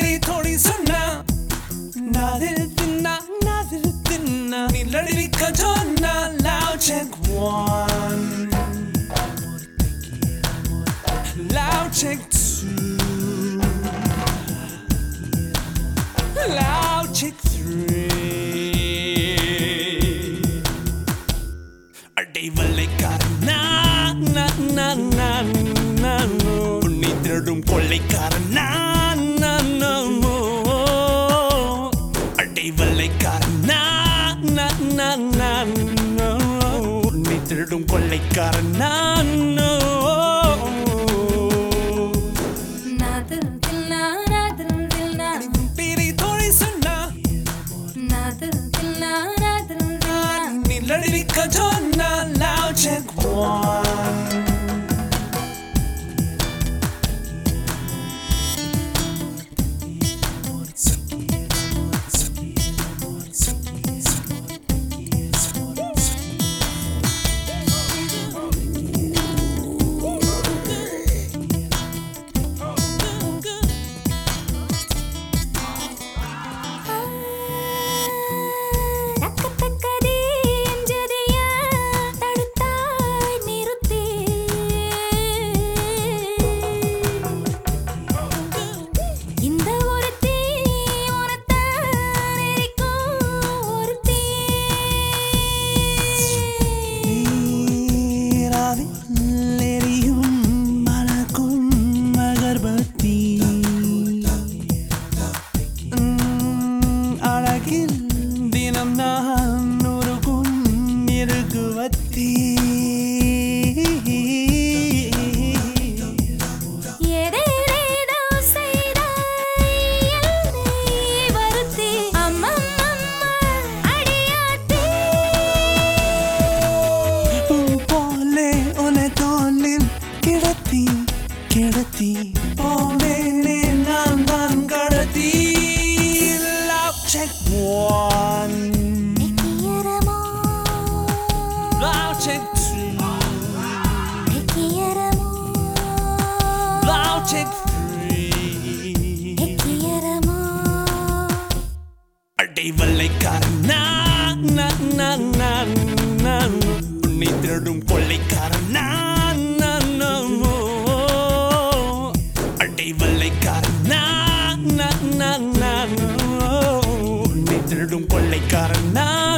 நீ தோழி சொன்னா நான் திருத்தின்னா நான் திருத்தின்னா நீ லடிக்க சொன்னா love check one love check two கொள்ளைக்காரன் நான் நிலடி கஜோனா loud check one Marvin? கடத்தி கிடத்தி. போனேனே நான் தான் கடத்தி. Love check one. எக்கியரமோ Love check two நான் நான் நான் நான் நான். உன்னை திருடும் கொள்ளைக்காரன் நான். அடைவல்லைக்காரன் நான் நான் நான் நான் உன்னை திருடும் கொள்ளைக்காரன். நான்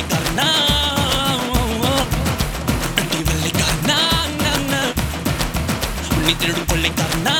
திருடும் கொள்ளைக்காரனா வெள்ளைக்காரனா நான், உன்னை திருடும் கொள்ளைக்காரனா